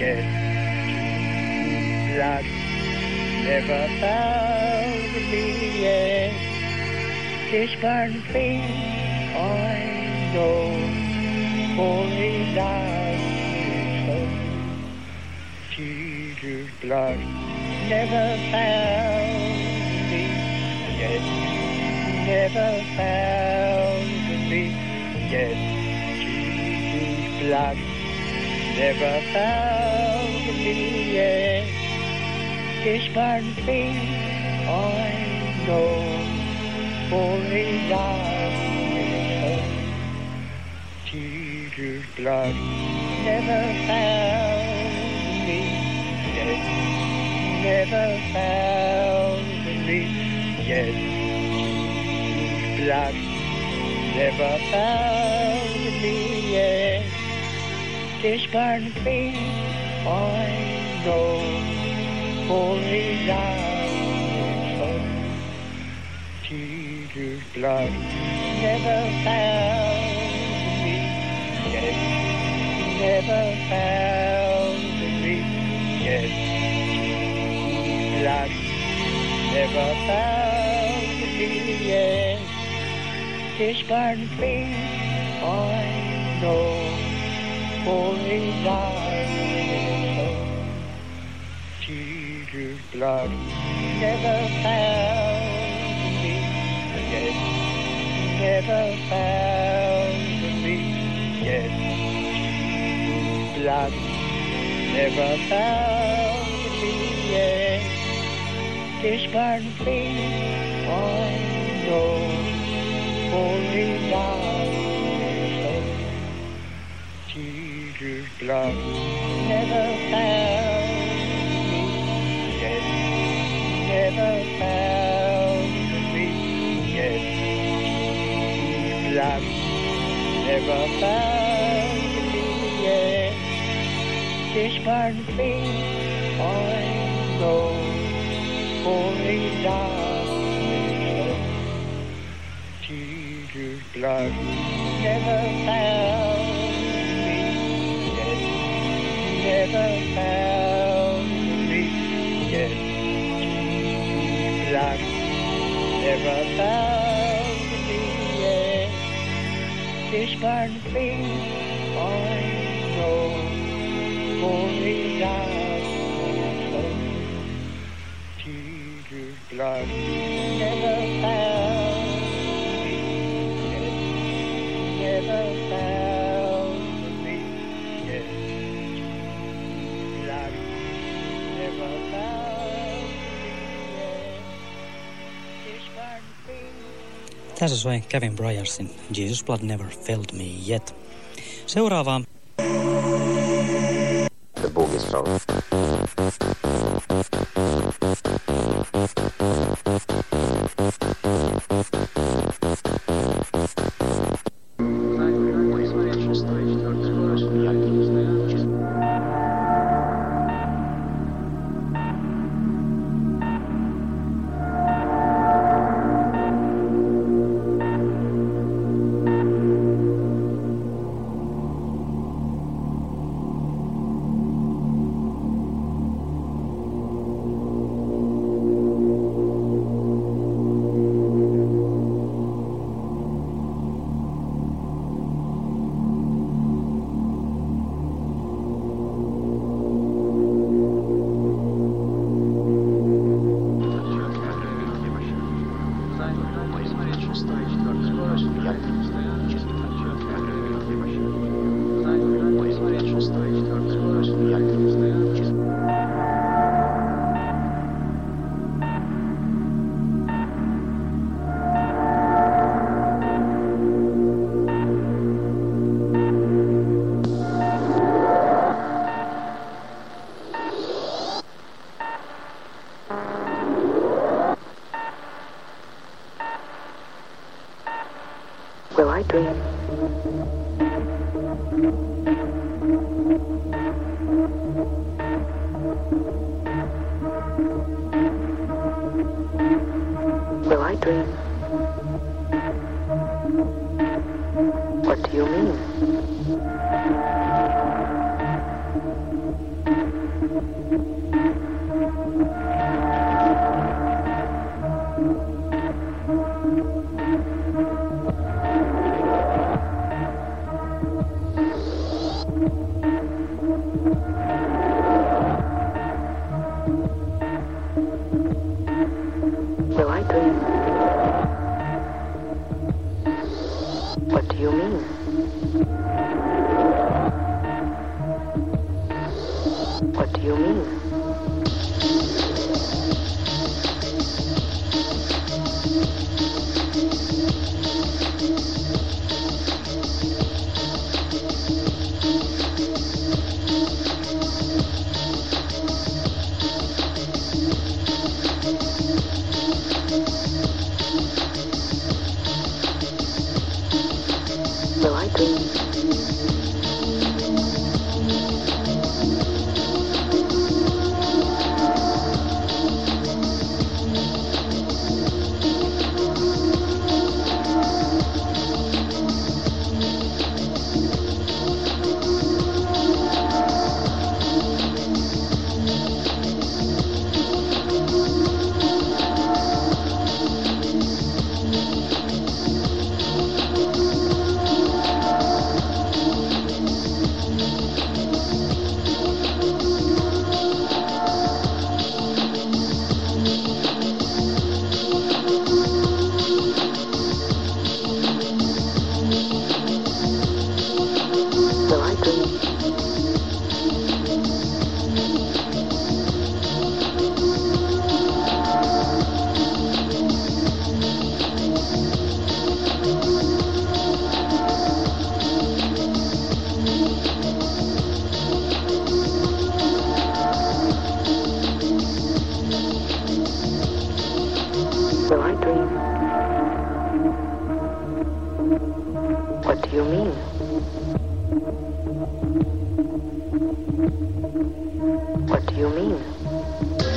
yet. Blood never found me yet. This one thing I know, only love is Jesus' blood never found me yet. Never found me yet. Blood never found me yet. This one thing I know, only love is Jesus' blood never found me yet. Never found me yet. Jesus' blood never found this burning be I know for these hours Jesus' blood never found me, yes, never found me, yes, blood never found me, yes, this burning be I know for a dying soul. Blood never found me, yes, never found me, yes. Blood never found me, yes. This burn thing I know for a dying Blood never found me yet. Never found me yet. Blood never found me yet. This one thing I know, only love Jesus' blood never found Never found me yet. Blood never found me yet. This one thing I know, only love Jesus' blood Tässä soi Kevin Bryarsin Jesus Blood Never Failed Me Yet. Seuraavaa The Boogie Show. What do you mean? What do you mean?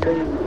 というの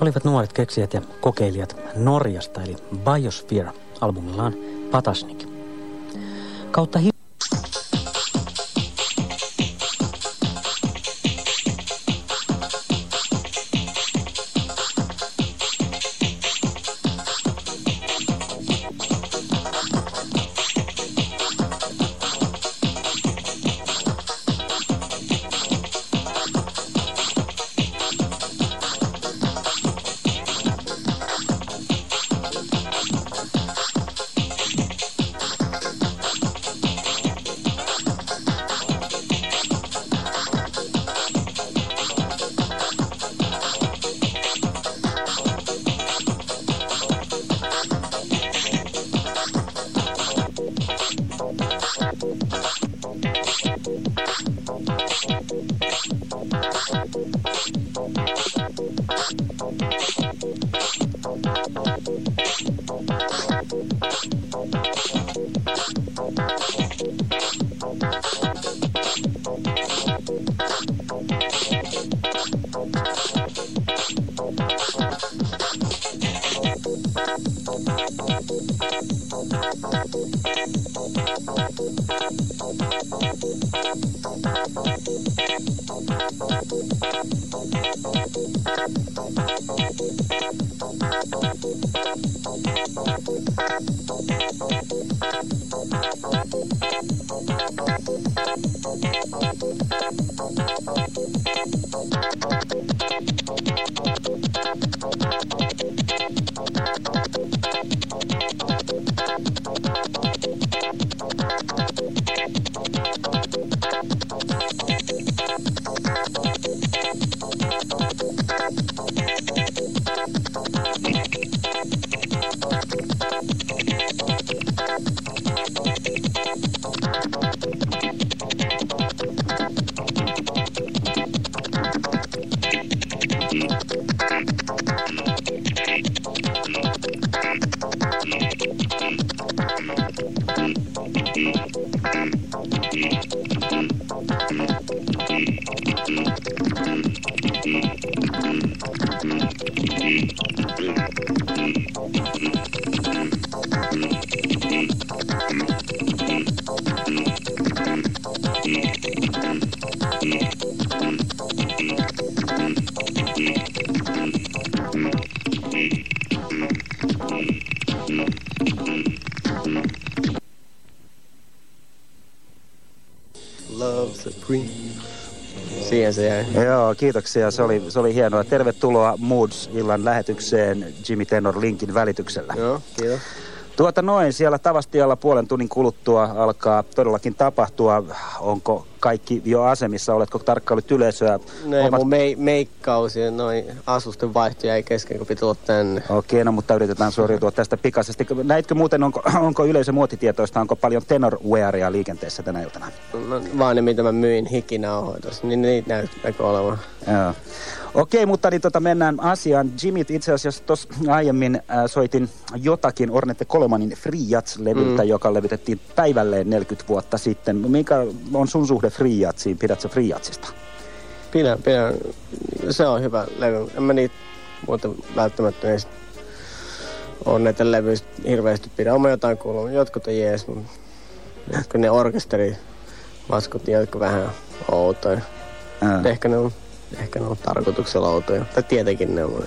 olivat nuoret keksijät ja kokeilijat Norjasta, eli Biosphere, albumillaan Patasnik. Kautta Joo, kiitoksia. Se oli, se oli hienoa. Tervetuloa Moods-illan lähetykseen Jimmy Tenor Linkin välityksellä. Joo, kiitos. Tuota noin, siellä Tavastialla puolen tunnin kuluttua alkaa todellakin tapahtua. Onko kaikki jo asemissa? Oletko tarkkailut yleisöä? No ei, Ovat- mun mei- meikkausi ja noin asusten vaihto jäi kesken, kun piti tulla tänne. Okei, no mutta yritetään suoriutua tästä pikaisesti. Näitkö muuten, onko, onko yleisö muotitietoista, onko paljon tenorwearia liikenteessä tänä iltana? No, vaan ne, mitä mä myin hikinauhoitossa, niin niitä näyttääkö olevan. Joo. Okei, mutta niin tota, mennään asiaan. Jimmy, itse asiassa tuossa aiemmin äh, soitin jotakin Ornette Kolemanin Free Jazz-levyltä, mm. joka levitettiin päivälleen 40 vuotta sitten. Mikä on sun suhde Free Jazziin? Pidätkö Free Jazzista? Pidän, pidän. Se on hyvä levy. En mä niitä muuten välttämättä edes on näitä levyistä hirveästi pidä. Oma jotain kuuluu. Jotkut on jees, mutta jotkut ne orkesteri maskot, niin jotkut vähän outoja. Ehkä ne on, ehkä ne on tarkoituksella outoja. Tai tietenkin ne on.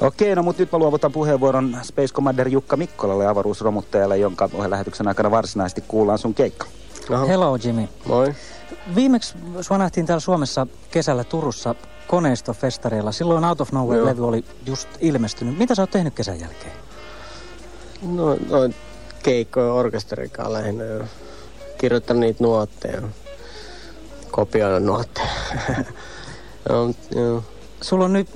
Okei, no mutta nyt mä luovutan puheenvuoron Space Commander Jukka Mikkolalle, avaruusromuttajalle, jonka lähetyksen aikana varsinaisesti kuullaan sun keikka. Oho, Hello Jimmy. moi. Viimeksi sua nähtiin täällä Suomessa kesällä Turussa koneistofestareilla. Silloin Out of Nowhere-levy oli just ilmestynyt. Mitä sä oot tehnyt kesän jälkeen? No, no keikkoja orkesterikaan lähinnä kirjoittanut niitä nuotteja. Kopioinut nuotteja. joo, joo. Sulla on nyt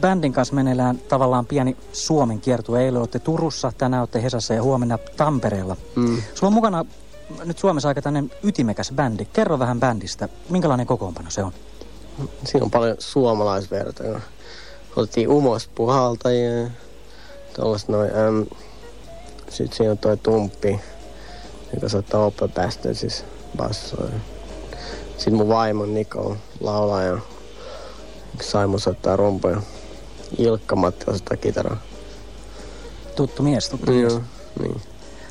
bändin kanssa meneillään tavallaan pieni Suomen kiertue. Eilen olette Turussa, tänään olette Hesassa ja huomenna Tampereella. Mm. Sulla on mukana nyt Suomessa aika tämmöinen ytimekäs bändi. Kerro vähän bändistä. Minkälainen kokoonpano se on? Siinä on paljon suomalaisverta. Otettiin Umos puhaltajia ja tuollaista noin. Äm, sitten siinä on toi Tumppi, joka soittaa Oppa Bastard, siis bassoa. Sitten mun vaimo Niko laulaa ja Saimo soittaa rumpuja. Ilkka Matti soittaa kitaraa. Tuttu mies, tuttu mies. Joo, niin.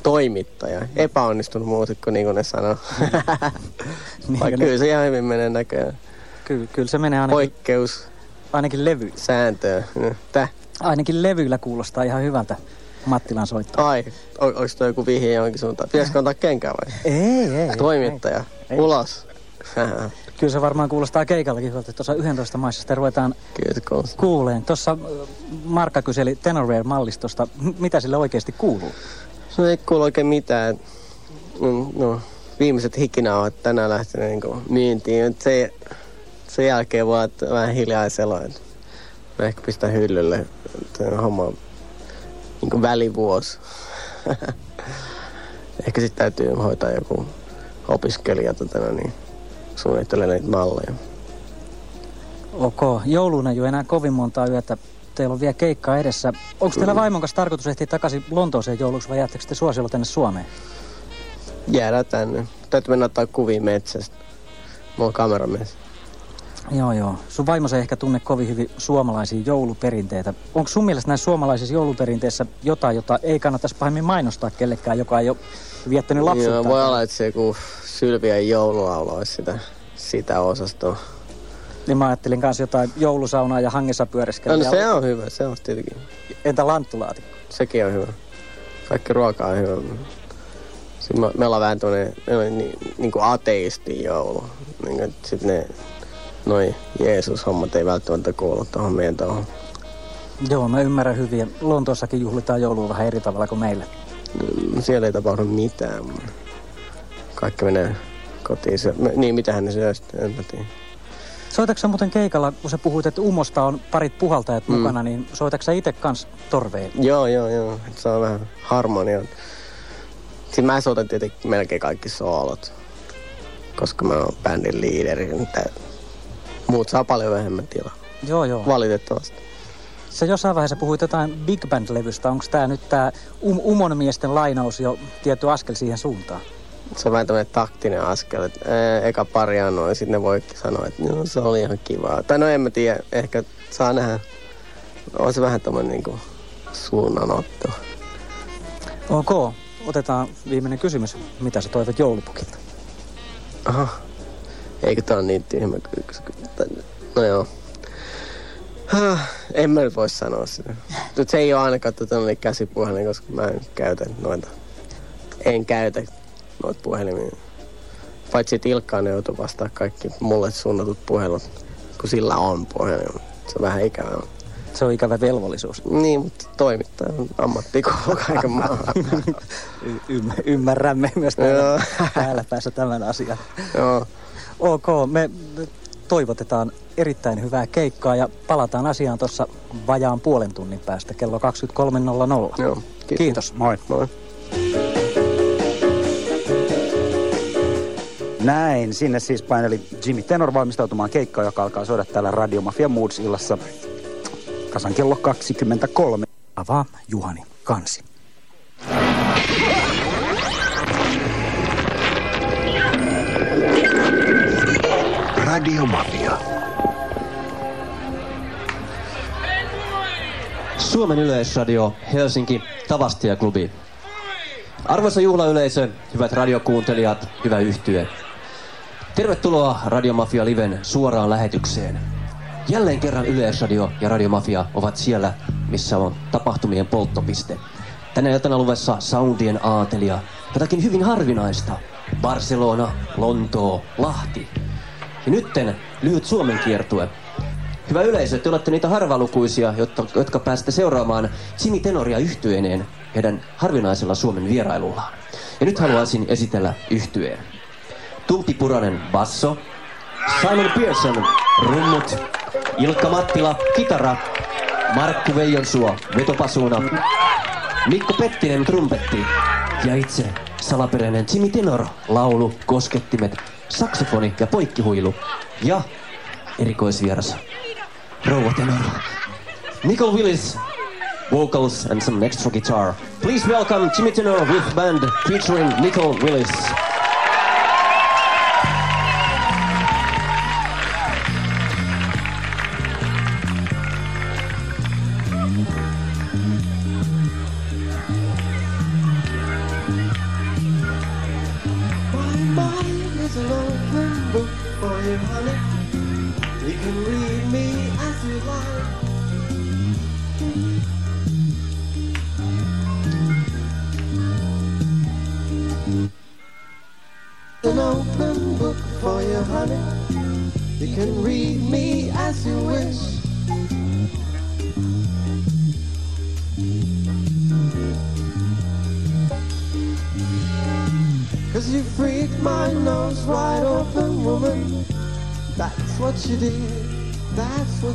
Toimittaja. Epäonnistunut muusikko, niin kuin ne sanoo. Niin, ne- kyllä se ihan hyvin menee näköjään. Kyllä, kyllä se menee ainakin, Poikkeus ainakin levy. sääntöä. Täh. Ainakin levyillä kuulostaa ihan hyvältä Mattilan soittaa. Ai, on, onko toi joku vihje johonkin suuntaan? Pitäisikö antaa kenkää vai? Ei, ei. ei. Toimittaja. Ei. Ulos. Kyllä se varmaan kuulostaa keikallakin hyvältä. Tuossa 11 maissa sitten ruvetaan Kyllä kuuleen. Tuossa Markka kyseli Tenorware-mallistosta. Mitä sille oikeasti kuuluu? No ei kuulu oikein mitään. Mm, No, viimeiset hikinauhat tänään lähtenyt niin myyntiin. Se, sen jälkeen vaan että vähän hiljaisella. Mä ehkä pistän hyllylle. Tämä homma on niin välivuosi. ehkä sitten täytyy hoitaa joku opiskelija tota, no niin, suunnittelee niitä malleja. Ok, jouluun ei ole enää kovin montaa yötä. Teillä on vielä keikkaa edessä. Onko teillä vaimon kanssa tarkoitus ehtiä takaisin Lontooseen jouluksi vai jäättekö te suosiolla tänne Suomeen? Jäädään tänne. Täytyy mennä ottaa kuvia metsästä. Mulla on kameramies. Joo, joo. Sun vaimo ei ehkä tunne kovin hyvin suomalaisia jouluperinteitä. Onko sun mielestä näissä suomalaisissa jouluperinteissä jotain, jota ei kannattaisi pahemmin mainostaa kellekään, joka ei ole viettänyt lapsuutta? Joo, voi olla, että se joku Sylvian joululaulu olisi sitä, sitä osastoa. Niin mä ajattelin kanssa jotain joulusaunaa ja hangessa No, pyöriskellä. no se on hyvä, se on tietenkin. Entä lanttulaatikko? Sekin on hyvä. Kaikki ruoka on hyvä. Sitten me, me ollaan vähän tuonne, meillä on niin, niin kuin ateisti joulu. Niin sitten ne, noi Jeesus-hommat ei välttämättä kuulu tuohon meidän tuohon. Joo, mä ymmärrän hyvin. Lontoossakin juhlitaan joulua vähän eri tavalla kuin meillä. Mm, Siellä ei tapahdu mitään. Kaikki menee kotiin. Se, me, niin, mitähän ne syö sitten, en mä tiedä. Soitatko sä muuten keikalla, kun sä puhuit, että Umosta on parit puhaltajat Mm. mukana, niin soitatko sä itse kans torveen? Joo, joo, joo. Se on vähän harmonia. Sitten mä soitan tietenkin melkein kaikki soolot. Koska mä oon bändin liideri. niin Muut saa paljon vähemmän tilaa. Joo, joo. Valitettavasti. Sä jossain vaiheessa puhuit jotain Big Band-levystä. Onko tää nyt tää um- Umon miesten lainaus jo tietty askel siihen suuntaan? Se on vähän tämmöinen taktinen askel. Et, ää, eka pari annoin, ja sitten ne voi sanoa, että no, se oli ihan kivaa. Tai no en mä tiedä, ehkä saa nähdä. On se vähän tämmöinen niinku suunnanotto. Ok, otetaan viimeinen kysymys. Mitä sä toivot joulupukilta? Aha. Eikö tää on niin tyhmä? No joo. En mä nyt voi sanoa sitä. Nyt se ei ole ainakaan noin käsipuhelin, koska mä en käytä noita. En käytä noita puhelimia. Paitsi että Ilkkaan joutuu vastaa kaikki mulle suunnatut puhelut, kun sillä on puhelin. Se on vähän ikävää. Se on ikävä velvollisuus. Niin, mutta toimittaja on ammatti kuuluu kaiken maailman. Y- ymm- ymmärrämme myös täällä, täällä päässä tämän asian. Joo. Ok, me toivotetaan erittäin hyvää keikkaa ja palataan asiaan tuossa vajaan puolen tunnin päästä kello 23.00. Joo. Kiitos. Moi. Moi. Näin, sinne siis paineli Jimmy Tenor valmistautumaan keikkaan, joka alkaa soida täällä Radio Mafia Moods-illassa tasan kello 23. Avaa Juhani Kansi. Radio Mafia. Suomen yleisradio Helsinki Tavastia-klubi. Arvoisa juhlayleisö, hyvät radiokuuntelijat, hyvä yhtye. Tervetuloa Radiomafia Liven suoraan lähetykseen. Jälleen kerran Yleisradio ja Radiomafia ovat siellä, missä on tapahtumien polttopiste. Tänä iltana luvessa soundien aatelia, jotakin hyvin harvinaista. Barcelona, Lontoo, Lahti. Ja nytten lyhyt Suomen kiertue. Hyvä yleisö, te olette niitä harvalukuisia, jotka, jotka pääsette seuraamaan Jimmy Tenoria yhtyeeneen heidän harvinaisella Suomen vierailullaan. Ja nyt haluaisin esitellä yhtyeen. Tumpi Puranen basso, Simon Pearson rummut, Ilkka Mattila kitara Markku Veijonsuo vetopasuuna, Mikko Pettinen trumpetti ja itse salaperäinen Jimmy Tenor, laulu, koskettimet, saksofoni ja poikkihuilu ja erikoisvieras rouva tenor. Nicole Willis, vocals and some extra guitar. Please welcome Jimmy Tenor with band featuring Nicole Willis.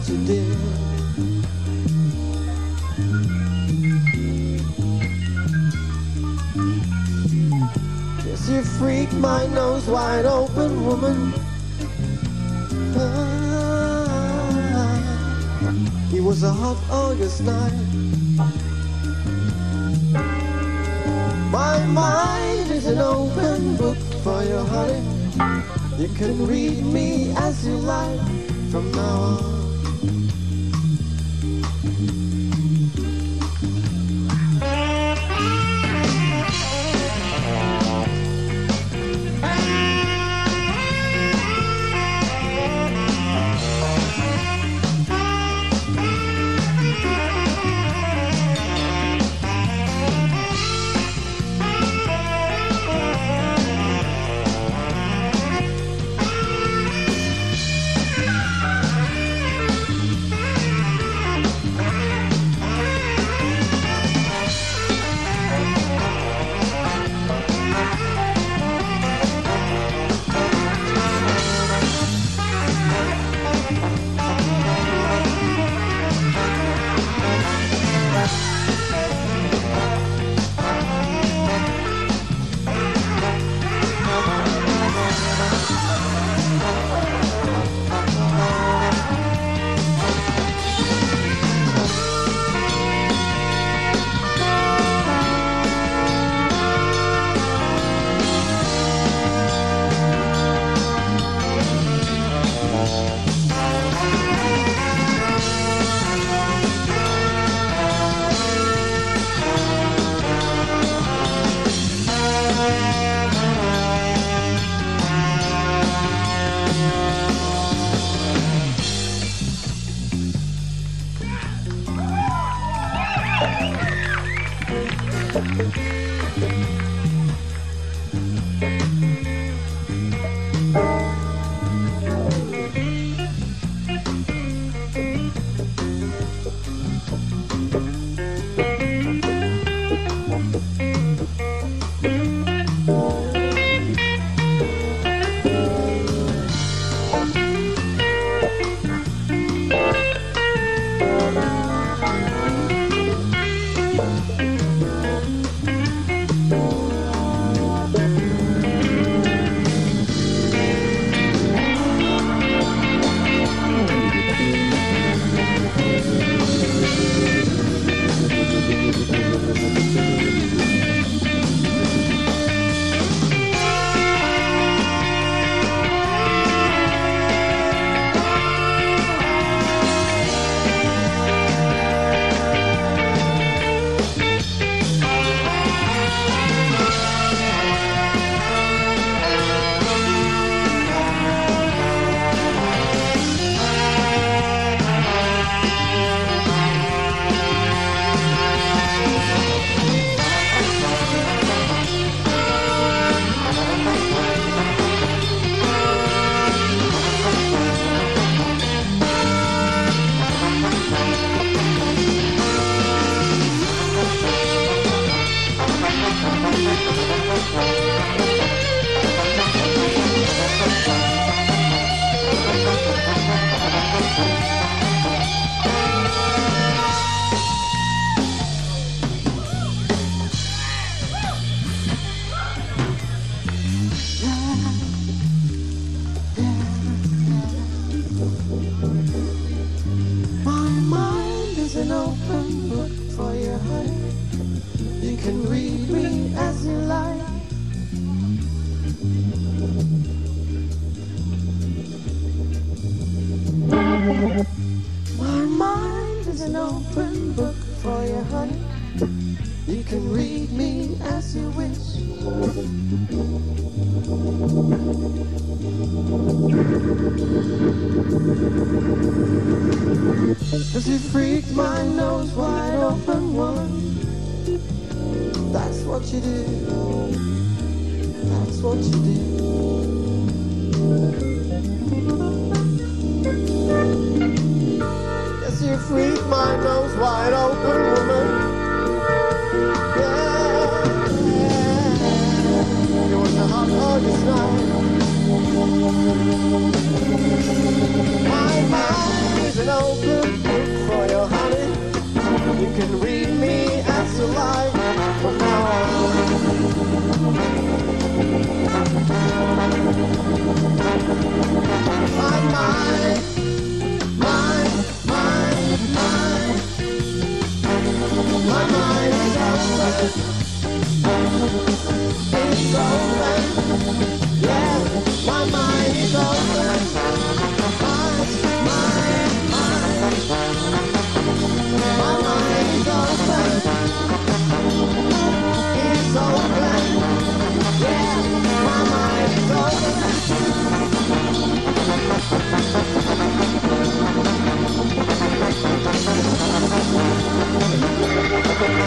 What you freaked my nose wide open, woman. Ah, it was a hot August night. My mind is an open book for your honey. You can read me as you like from now on. Cause you freaked my nose wide open, woman. That's what you do. That's what you do. Yes, you freaked my nose wide open, woman. Yeah. It was a hot August night. My mind an open book for your honey. You can read me as you like from now on. My mind, mind, mind, mind. My mind is open. It's open. Yeah, my mind is open.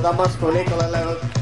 da mastoleta, ela leva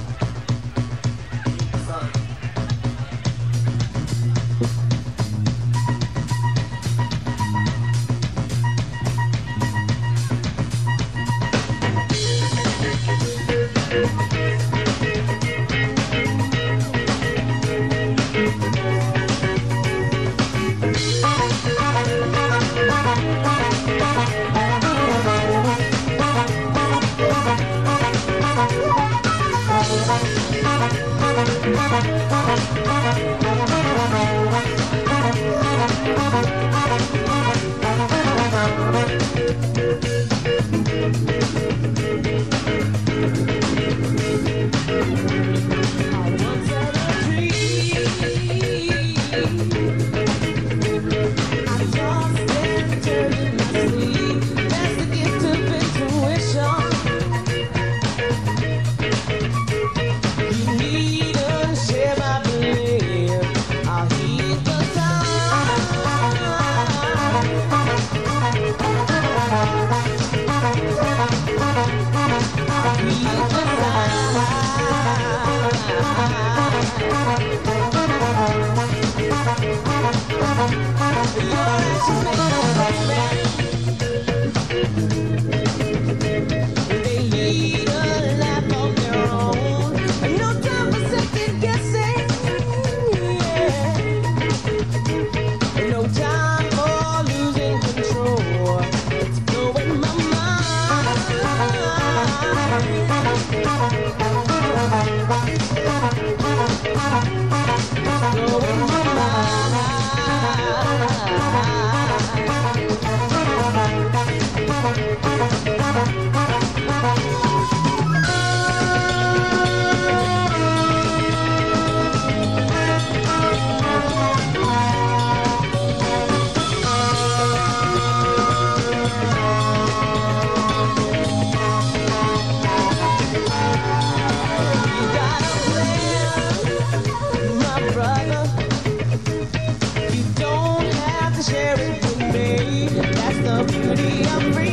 I'm free.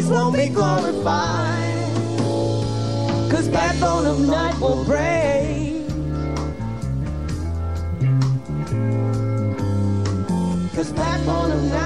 praise won't be glorified. Cause backbone of night will break. Cause backbone of night.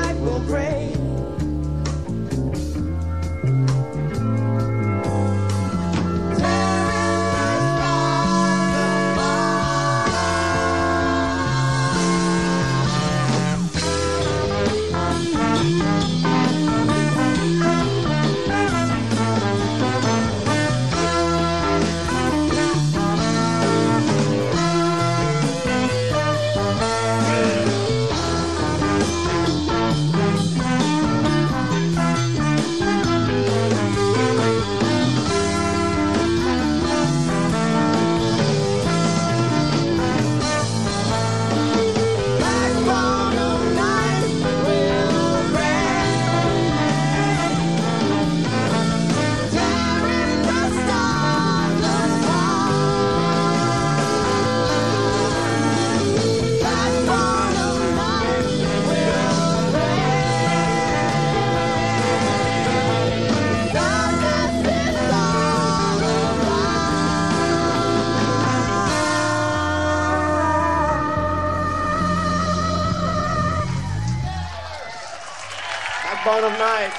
Bottom night.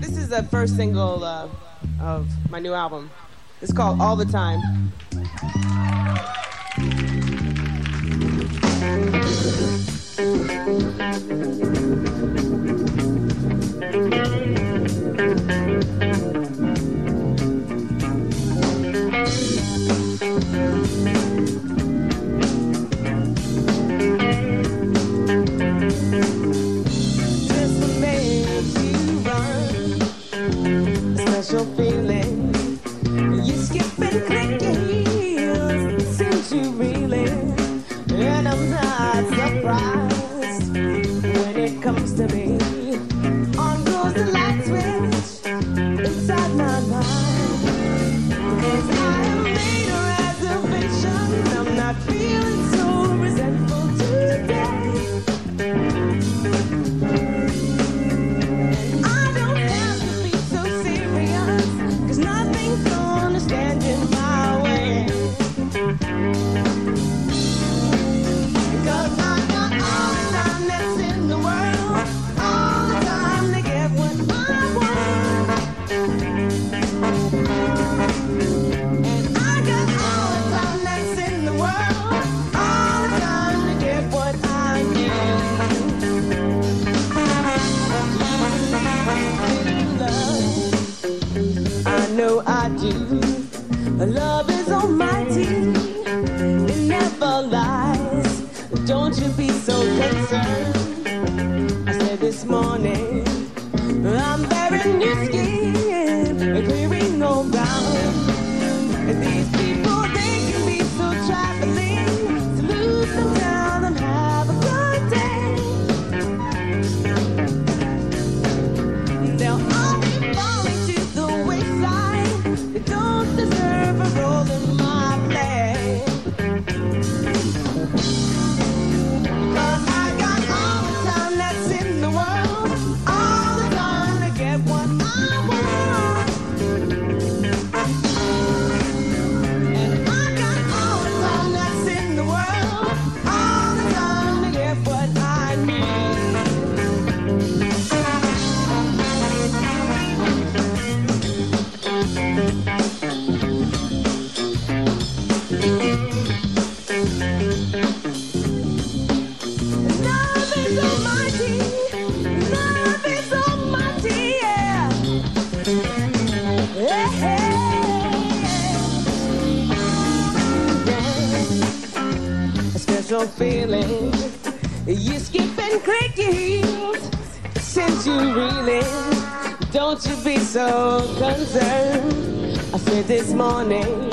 This is the first single uh, of my new album. It's called All the Time. Morning,